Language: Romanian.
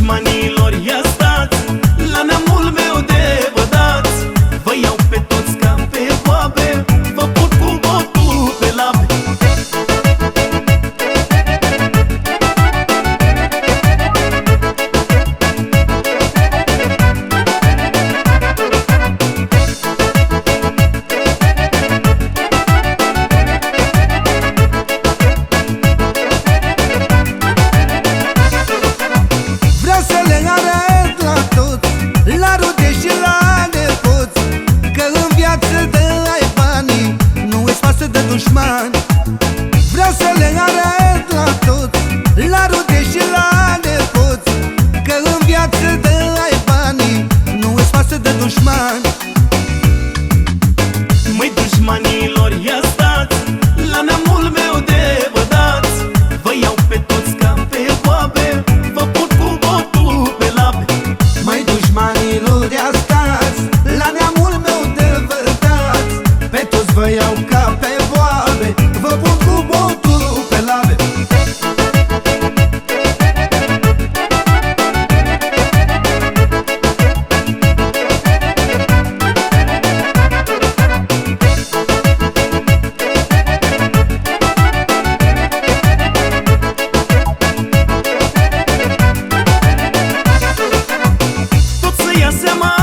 dușmanilor dușmani Vreau să le arăt la toți La rude și la nepoți Că în viață de ai banii Nu-ți față de dușmani. Măi dușmanilor, ia stați La neamul meu de vădați Vă iau pe toți ca pe boabe Vă put cu botul pe labe. Mai dușmanilor ia stați La neamul meu de vărdați Pe toți vă iau ca pe fim de semana.